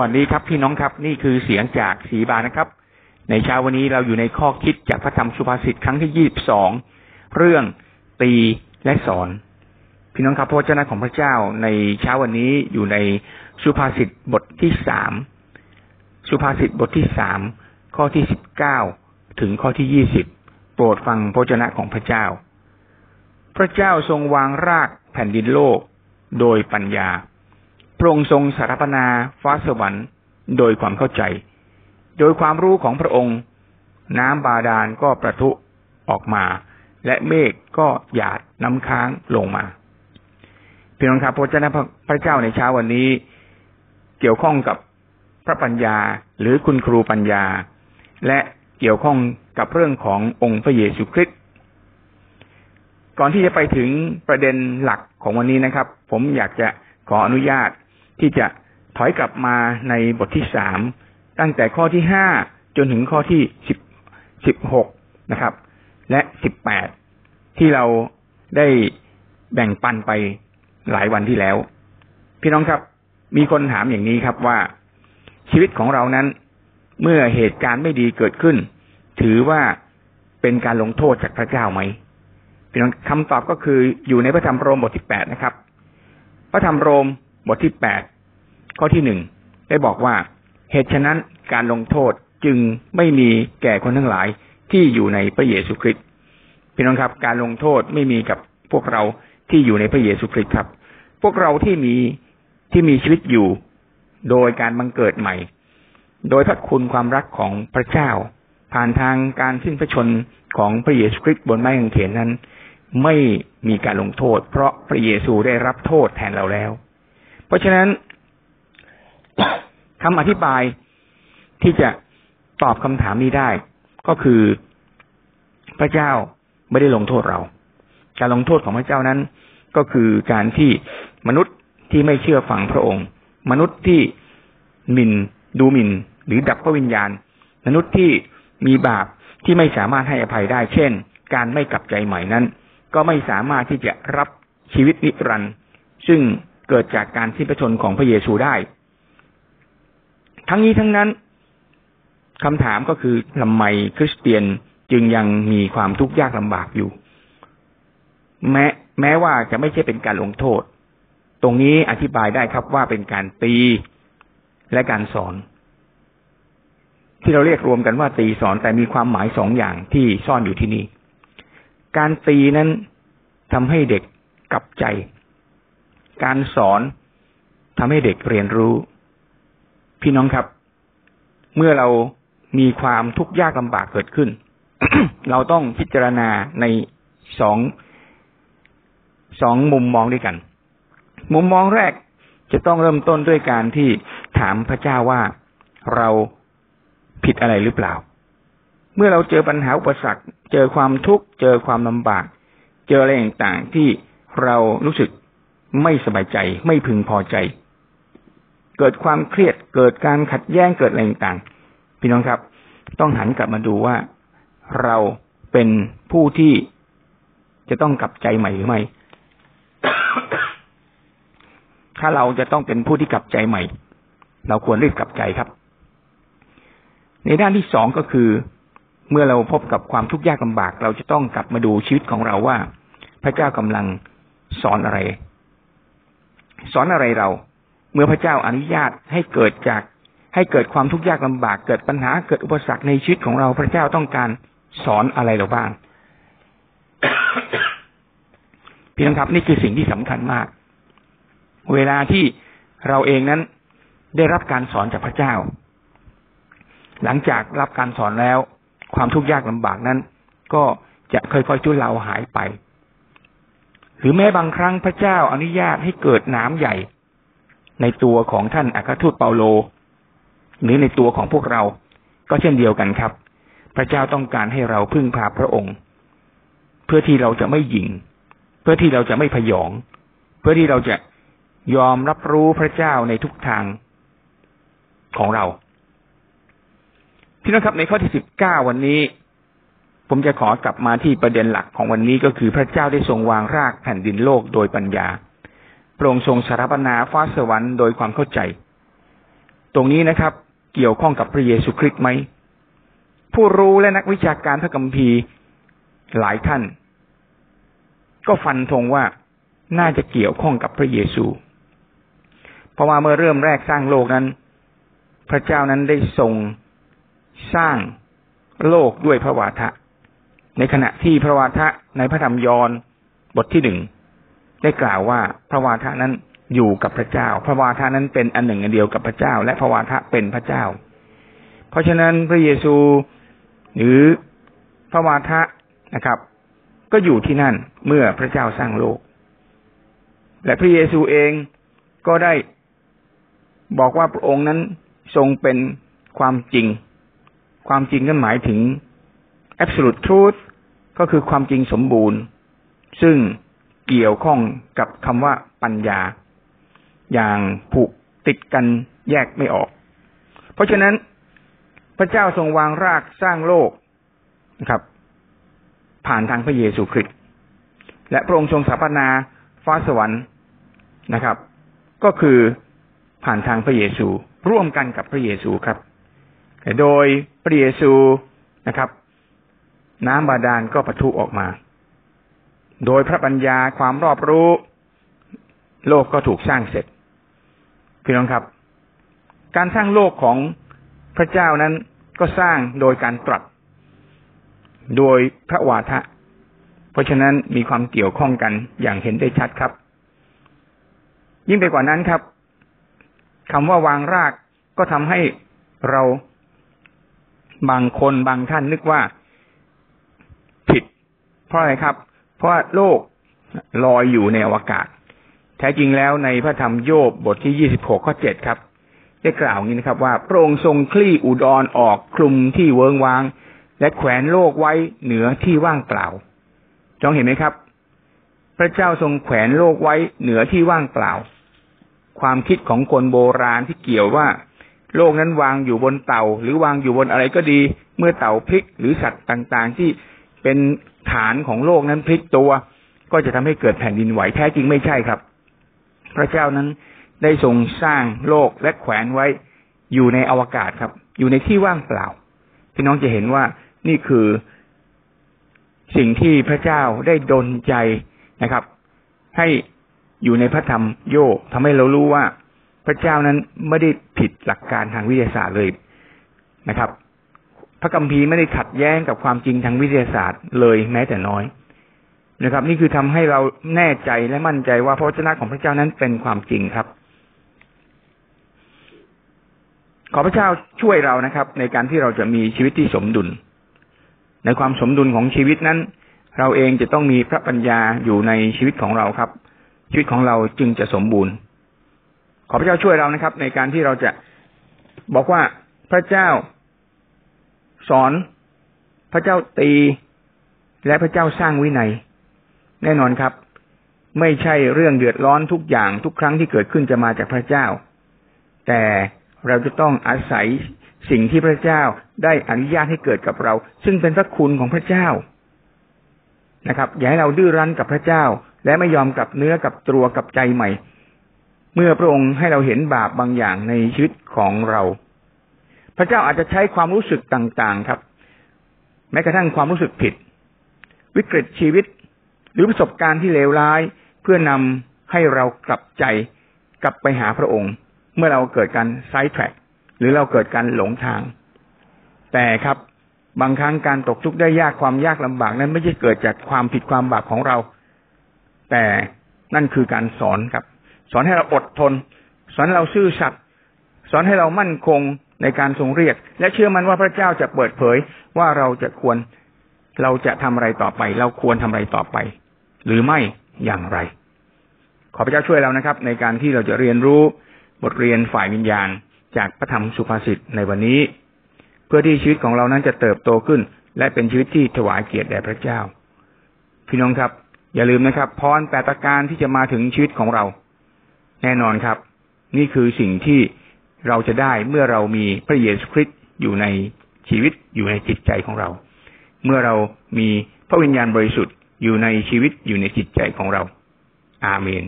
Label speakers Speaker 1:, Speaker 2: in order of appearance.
Speaker 1: วัสดีครับพี่น้องครับนี่คือเสียงจากสีบานะครับ ในเช้าวันนี้เราอยู่ในข้อคิดจากพระธรรมสุภาษิตครั้งที่ยี่สิบสองเรื่องตีและสอน พี่น้องครับพระเจ้าของพระเจ้าในเช้าวันนี้อยู่ในสุภาษิตบทที่สามสุภาษิตบทที่สามข้อที่สิบเก้าถึงข้อที่ยี่สิบโปรดฟังพระเจ้าของพระเจ้า พระเจ้าทรงวางรากแผ่นดินโลกโดยปัญญา พระองค์ทรงสารพนาฟ้าสวรรค์ โดยความเข้าใจ โดยความรู้ของพระองค์ น้ำบาดาลก็ประทุออกมา และเมฆก็หยาดน้ำค้างลงมาพี่น้องครับพระเจ้าพระเจ้าในเช้าวันนี้ เกี่ยวข้องกับพระปัญญาหรือคุณครูปัญญา และเกี่ยวข้องกับเรื่องขององค์พระเยซูคริสต์ก่อนที่จะไปถึงประเด็นหลักของวันนี้นะครับ ผมอยากจะขออนุญาต ที่จะถอยกลับมาในบทที่สามตั้งแต่ข้อที่ห้าจนถึงข้อที่สิบสิบหกนะครับ และสิบแปดที่เราได้แบ่งปันไปหลายวันที่แล้ว พี่น้องครับ มีคนถามอย่างนี้ครับว่าชีวิตของเรานั้น เมื่อเหตุการณ์ไม่ดีเกิดขึ้น ถือว่าเป็นการลงโทษจากพระเจ้าไหมพี่น้องคำตอบก็คืออยู่ในพระธรรมโรมบทที่แปดนะครับ พระธรรมโรม บทที่แปดข้อที่หนึ่งได้บอกว่า เหตุฉะนั้นการลงโทษจึงไม่มีแก่คนทั้งหลายที่อยู่ในพระเยซูคริสต์พี่น้องครับ การลงโทษไม่มีกับพวกเราที่อยู่ในพระเยซูคริสต์ครับ พวกเราที่มีที่มีชีวิตอยู่โดยการบังเกิดใหม่ โดยพระคุณความรักของพระเจ้า ผ่านทางการสิ้นพระชนของพระเยซูคริสต์บนไม้กางเขนนั้น ไม่มีการลงโทษ เพราะพระเยซูได้รับโทษแทนเราแล้ว เพราะฉะนั้นคำอธิบายที่จะตอบคำถามนี้ได้ ก็คือพระเจ้าไม่ได้ลงโทษเรา การลงโทษของพระเจ้านั้น ก็คือการที่มนุษย์ที่ไม่เชื่อฟังพระองค์ มนุษย์ที่หมินดูหมินหรือดับพระวิญญาณ มนุษย์ที่มีบาปที่ไม่สามารถให้อภัยได้ เช่น การไม่กลับใจใหม่นั้น ก็ไม่สามารถที่จะรับชีวิตนิรันดร์ซึ่ง เกิดจากการสิ้นพระชนของพระเยซูได้ ทั้งนี้ทั้งนั้นคำถามก็คือทำไมคริสเตียนจึงยังมีความทุกข์ยากลำบากอยู่ แม้ แม้ว่าจะไม่ใช่เป็นการลงโทษ ตรงนี้อธิบายได้ครับว่าเป็นการตีและการสอน ที่เราเรียกรวมกันว่าตีสอนแต่มีความหมายสองอย่างที่ซ่อนอยู่ที่นี่ การตีนั้นทำให้เด็กกลับใจ การสอนทำให้เด็กเรียนรู้ พี่น้องครับ เมื่อเรามีความทุกข์ยากลำบากเกิดขึ้น เราต้องพิจารณาในสองสองมุมมองด้วยกัน มุมมองแรกจะต้องเริ่มต้นด้วยการที่ถามพระเจ้าว่าเราผิดอะไรหรือเปล่า เมื่อเราเจอปัญหาอุปสรรค เจอความทุกข์ เจอความลำบาก เจออะไรต่างๆที่เรารู้สึก ไม่สบายใจ ไม่พึงพอใจ เกิดความเครียดเกิดการขัดแย้งเกิดอะไรต่างๆพี่น้องครับ ต้องหันกลับมาดูว่าเราเป็นผู้ที่จะต้องกลับใจใหม่หรือไม่ถ้าเราจะต้องเป็นผู้ที่กลับใจใหม่ เราควรรีบกลับใจครับ ในด้านที่สองก็คือ เมื่อเราพบกับความทุกข์ยากลำบาก เราจะต้องกลับมาดูชีวิตของเราว่า พระเจ้ากำลังสอนอะไร สอนอะไรเรา เมื่อพระเจ้าอนุญาตให้เกิดจาก ให้เกิดความทุกข์ยากลำบากเกิดปัญหาเกิดอุปสรรคในชีวิตของเราพระเจ้าต้องการสอนอะไรเราบ้างพี่น้องครับนี่คือสิ่งที่สำคัญมาก เวลาที่เราเองนั้นได้รับการสอนจากพระเจ้า หลังจากรับการสอนแล้ว ความทุกข์ยากลำบากนั้น ก็จะค่อยๆทุเลาหายไป หรือแม้บางครั้งพระเจ้าอนุญาตให้เกิดน้ำใหญ่ ในตัวของท่านอัครทูตเปาโล หรือในตัวของพวกเรา ก็เช่นเดียวกันครับ พระเจ้าต้องการให้เราพึ่งพาพระองค์ เพื่อที่เราจะไม่หยิงเพื่อที่เราจะไม่พยอง เพื่อที่เราจะยอมรับรู้พระเจ้าในทุกทางของเรา ที่นะครับในข้อที่สิบเก้าวันนี้ ผมจะขอกลับมาที่ประเด็นหลักของวันนี้ก็คือพระเจ้าได้ทรงวางรากแผ่นดินโลกโดยปัญญาโปร่งทรงสารปนาฟ้าสวรรค์โดยความเข้าใจ ตรงนี้นะครับ เกี่ยวข้องกับพระเยซูคริสต์ไหม ผู้รู้และนักวิชาการพระคัมภีร์หลายท่าน ก็ฟันธงว่าน่าจะเกี่ยวข้องกับพระเยซู เพราะว่าเมื่อเริ่มแรกสร้างโลกนั้น พระเจ้านั้นได้ทรงสร้างโลกด้วยพระวาทะ ในขณะที่พระวาทะในพระธรรมยอห์นบทที่หนึ่งได้กล่าวว่าพระวาทะนั้นอยู่กับพระเจ้า พระวาทะนั้นเป็นอันหนึ่งอันเดียวกับพระเจ้า และพระวาทะเป็นพระเจ้า เพราะฉะนั้นพระเยซูหรือพระวาทะนะครับ ก็อยู่ที่นั่นเมื่อพระเจ้าสร้างโลก และพระเยซูเองก็ได้บอกว่าพระองค์นั้นทรงเป็นความจริง ความจริงนั้นหมายถึง absolute truth ก็คือความจริงสมบูรณ์ ซึ่งเกี่ยวข้องกับคำว่าปัญญา อย่างผูกติดกันแยกไม่ออก เพราะฉะนั้นพระเจ้าทรงวางรากสร้างโลกนะครับ ผ่านทางพระเยซูคริสต์และพระองค์ทรงสถาปนาฟ้าสวรรค์นะครับ ก็คือผ่านทางพระเยซู ร่วมกันกับพระเยซูครับ โดยพระเยซูนะครับ น้ำบาดาลก็ปะทุออกมา โดยพระปัญญาความรอบรู้ โลกก็ถูกสร้างเสร็จพี่น้องครับ การสร้างโลกของพระเจ้านั้นก็สร้างโดยการตรัส โดยพระวาทะ เพราะฉะนั้นมีความเกี่ยวข้องกันอย่างเห็นได้ชัดครับ ยิ่งไปกว่านั้นครับคำว่าวางรากก็ทำให้เราบางคนบางท่านนึกว่า ราะอะไรครับ เพราะโลกลอยอยู่ในอวกาศ แท้จริงแล้วในพระธรรมโยบบทที่ยี่สิบหกข้อเจ็ดครับ ได้กล่าวงี้นะครับว่าพระองค์ทรงคลี่อุดรออกคลุมที่เวิงวาง และแขวนโลกไว้เหนือที่ว่างเปล่า จองเห็นไหมครับ พระเจ้าทรงแขวนโลกไว้เหนือที่ว่างเปล่า ความคิดของคนโบราณที่เกี่ยวว่า โลกนั้นวางอยู่บนเต่า หรือวางอยู่บนอะไรก็ดี เมื่อเต่าพลิกหรือสัตว์ต่าง ๆ ที่ เป็นฐานของโลกนั้นพลิกตัว ก็จะทำให้เกิดแผ่นดินไหวแท้จริงไม่ใช่ครับ พระเจ้านั้นได้ทรงสร้างโลกและแขวนไว้อยู่ในอวกาศครับ อยู่ในที่ว่างเปล่าพี่น้องจะเห็นว่านี่คือสิ่งที่พระเจ้าได้ดลใจนะครับ ให้อยู่ในพระธรรมโยทำให้เรารู้ว่าพระเจ้านั้นไม่ได้ผิดหลักการทางวิทยาศาสตร์เลยนะครับ พระคัมภีร์ไม่ได้ขัดแย้งกับความจริงทางวิทยาศาสตร์เลยแม้แต่น้อยนะครับ นี่คือทำให้เราแน่ใจและมั่นใจว่าพระวจนะของพระเจ้านั้นเป็นความจริงครับ ขอพระเจ้าช่วยเรานะครับ ในการที่เราจะมีชีวิตที่สมดุล ในความสมดุลของชีวิตนั้น เราเองจะต้องมีพระปัญญาอยู่ในชีวิตของเราครับ ชีวิตของเราจึงจะสมบูรณ์ ขอพระเจ้าช่วยเรานะครับ ในการที่เราจะบอกว่าพระเจ้า สอน พระเจ้าตี และพระเจ้าสร้างวินัย แน่นอนครับ ไม่ใช่เรื่องเดือดร้อนทุกอย่างทุกครั้งที่เกิดขึ้นจะมาจากพระเจ้า แต่เราจะต้องอาศัยสิ่งที่พระเจ้าได้อนุญาตให้เกิดกับเรา ซึ่งเป็นพระคุณของพระเจ้านะครับ อย่าให้เราดื้อรั้นกับพระเจ้า และไม่ยอมกับเนื้อกับตัวกับใจใหม่ เมื่อพระองค์ให้เราเห็นบาปบางอย่างในชีวิตของเรา พระเจ้าอาจจะใช้ความรู้สึกต่างๆครับ แม้กระทั่งความรู้สึกผิด วิกฤตชีวิต หรือประสบการณ์ที่เลวร้าย เพื่อนำให้เรากลับใจกลับไปหาพระองค์ เมื่อเราเกิดการไซด์แทร็กหรือเราเกิดการหลงทาง แต่ครับบางครั้งการตกทุกข์ได้ยากความยากลำบากนั้นไม่ใช่เกิดจากความผิดความบาปของเรา แต่นั่นคือการสอนครับ สอนให้เราอดทน สอนให้เราซื่อสัตย์สอนให้เรามั่นคง ในการทรงเรียก และเชื่อมันว่าพระเจ้าจะเปิดเผยว่าเราจะควรเราจะทำอะไรต่อไป เราควรทำอะไรต่อไป หรือไม่อย่างไร ขอพระเจ้าช่วยเรานะครับ ในการที่เราจะเรียนรู้บทเรียนฝ่ายวิญญาณ จากพระธรรมสุภาษิตในวันนี้ เพื่อที่ชีวิตของเรานั้นจะเติบโตขึ้น และเป็นชีวิตที่ถวายเกียรติแด่พระเจ้า พี่น้องครับ อย่าลืมนะครับพรแปดประการที่จะมาถึงชีวิตของเรา แน่นอนครับ นี่คือสิ่งที่ เราจะได้เมื่อเรามีพระเยซูคริสต์อยู่ในชีวิตอยู่ในจิตใจของเรา เมื่อเรามีพระวิญญาณบริสุทธิ์อยู่ในชีวิตอยู่ในจิตใจของเรา อาเมน